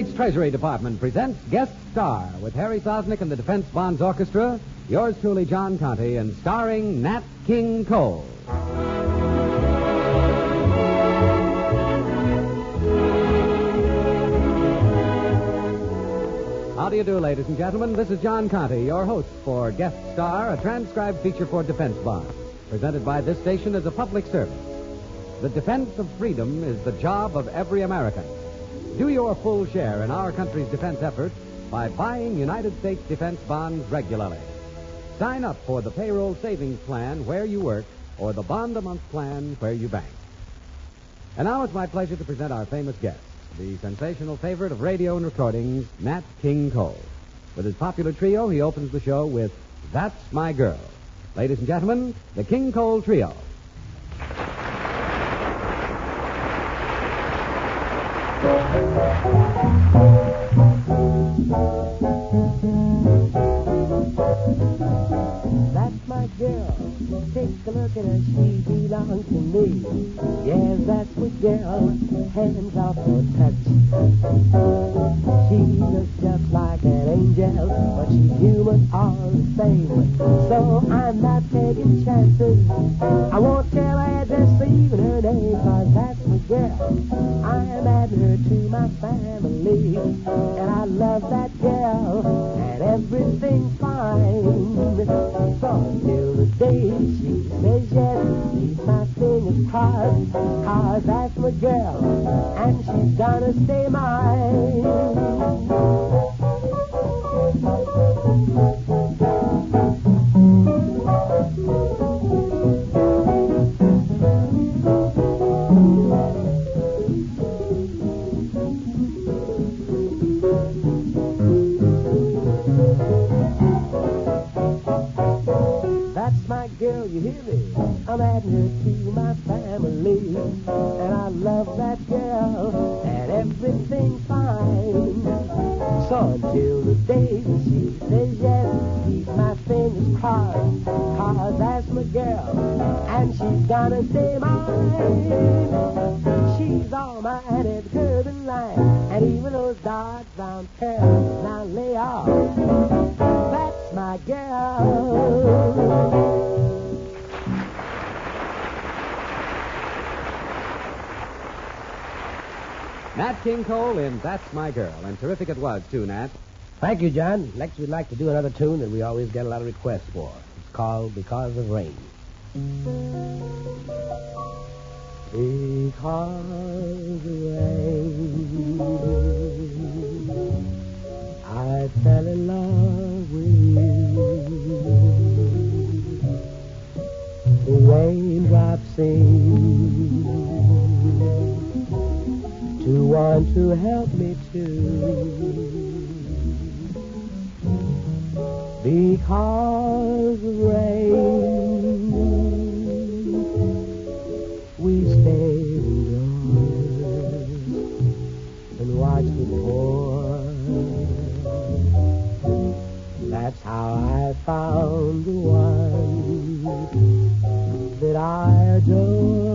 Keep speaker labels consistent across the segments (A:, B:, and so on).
A: States Treasury Department presents Guest Star with Harry Sosnick and the Defense Bonds Orchestra, yours truly, John Conte, and starring Nat King Cole. How do you do, ladies and gentlemen? This is John Conte, your host for Guest Star, a transcribed feature for Defense Bonds, presented by this station as a public service. The defense of freedom is the job of every American. Do your full share in our country's defense effort by buying United States defense bonds regularly. Sign up for the payroll savings plan where you work or the bond a month plan where you bank. And now it's my pleasure to present our famous guest, the sensational favorite of radio and recordings, Nat King Cole. With his popular trio, he opens the show with That's My Girl. Ladies and gentlemen, the King Cole Trio.
B: Take a look at her, she belongs to me. Yeah, that's my girl. Hands off her touch. She looks just like an angel, but she's human all the same. So I'm not taking chances. I won't tell her address even her name, cause that's my girl. I'm adding her to my family, and I love that girl, and everything's fine. Hear me? I'm adding her to my family. And I love that girl, and everything's fine. So until the day that she says yes, keep my fingers crossed. Cause that's my girl, and she's gonna stay mine. She's all at the curb and line, and even those dark brown curls now lay off. That's my girl.
A: Nat King Cole in That's My Girl. And terrific it was, too, Nat.
C: Thank you, John. Next, we'd like to do another tune that we always get a lot of requests for. It's called Because of Rain. Because Because of rain, we stay indoors and watch it pour. That's how I found the one that I adore.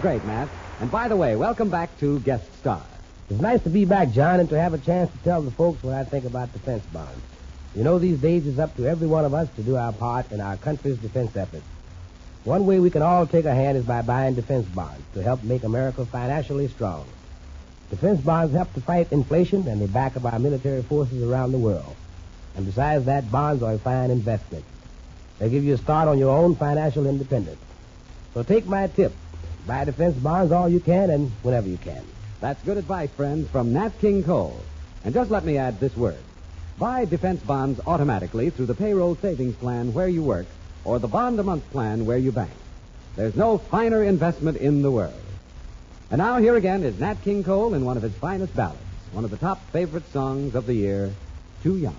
A: Great, Nat. And by the way, welcome back to Guest Star.
C: It's nice to be back, John, and to have a chance to tell the folks what I think about defense bonds. You know, these days it's up to every one of us to do our part in our country's defense efforts. One way we can all take a hand is by buying defense bonds to help make America financially strong. Defense bonds help to fight inflation and they back up our military forces around the world. And besides that, bonds are a fine investment. They give you a start on your own financial independence. So take my tip. Buy defense bonds all you can and whenever you can.
A: That's good advice, friends, from Nat King Cole. And just let me add this word. Buy defense bonds automatically through the payroll savings plan where you work or the bond a month plan where you bank. There's no finer investment in the world. And now here again is Nat King Cole in one of his finest ballads, one of the top favorite songs of the year, Too Young.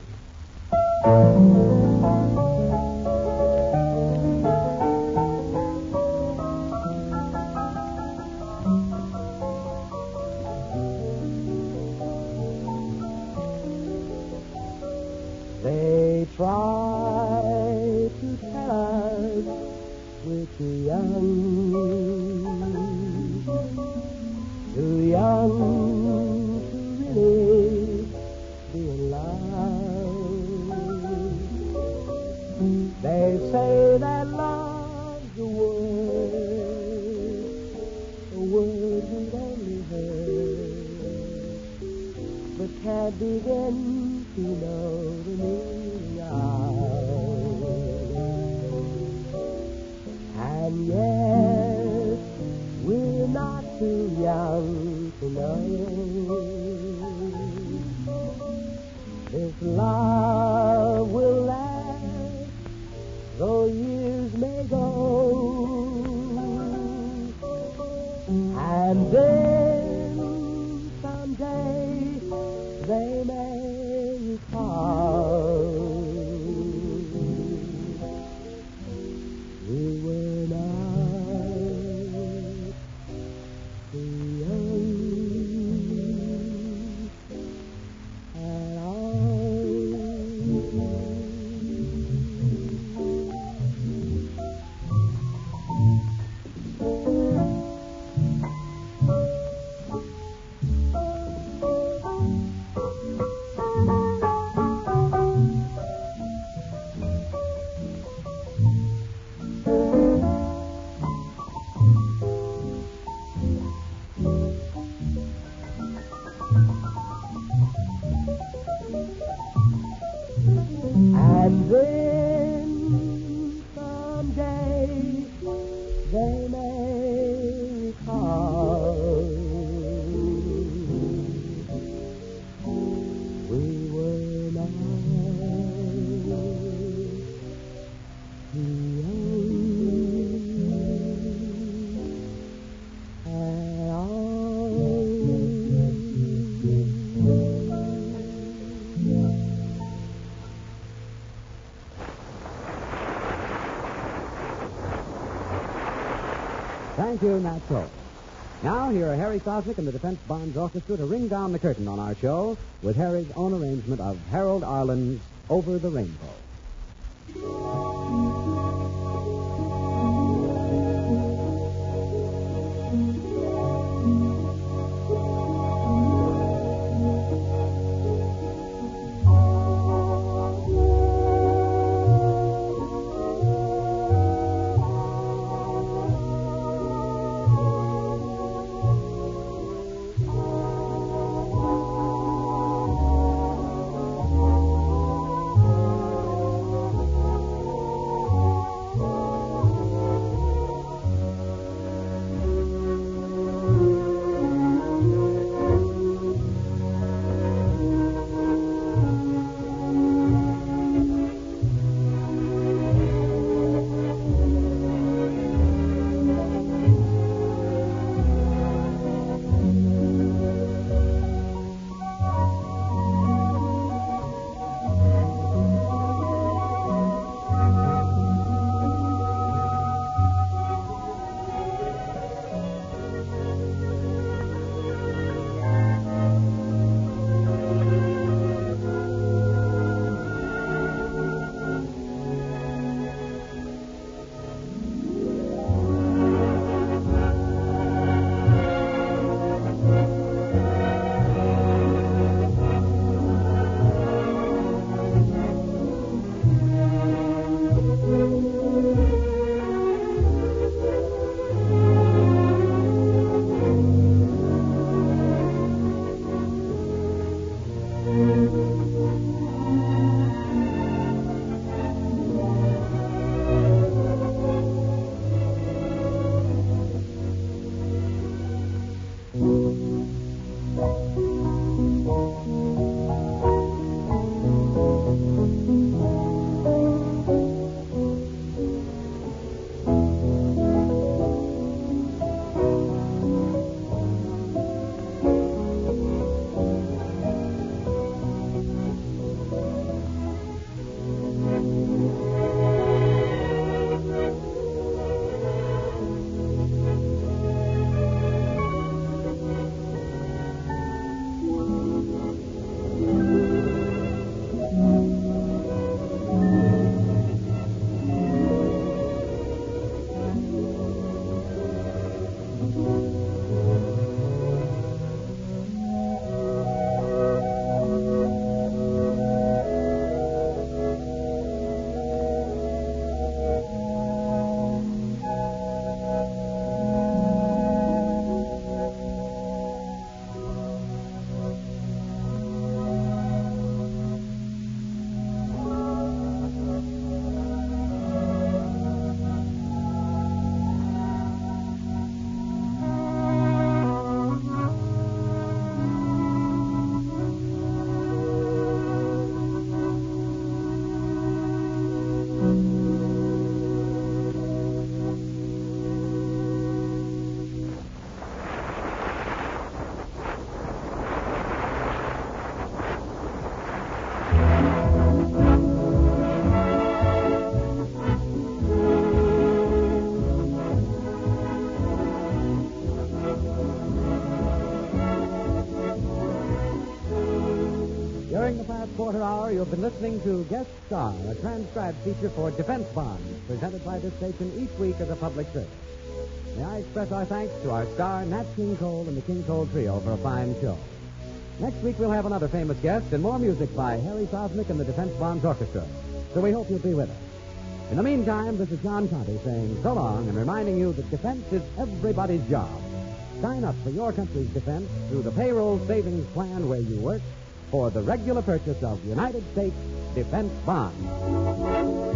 B: Love. They say that love's a word, a word we'd only heard, but can't begin to know the meaning of. And yet, we're not too young to know. This love
A: Thank you. Now, here are Harry Sosnick and the Defense Bonds Orchestra to ring down the curtain on our show with Harry's own arrangement of Harold Arlen's Over the Rainbow. Hour, you've been listening to Guest Star, a transcribed feature for Defense Bonds, presented by this station each week as a public service. May I express our thanks to our star, Nat King Cole and the King Cole Trio for a fine show. Next week, we'll have another famous guest and more music by Harry Sosnick and the Defense Bonds Orchestra. So we hope you'll be with us. In the meantime, this is John Conte saying so long and reminding you that defense is everybody's job. Sign up for your country's defense through the payroll savings plan where you work for the regular purchase of United States defense bonds.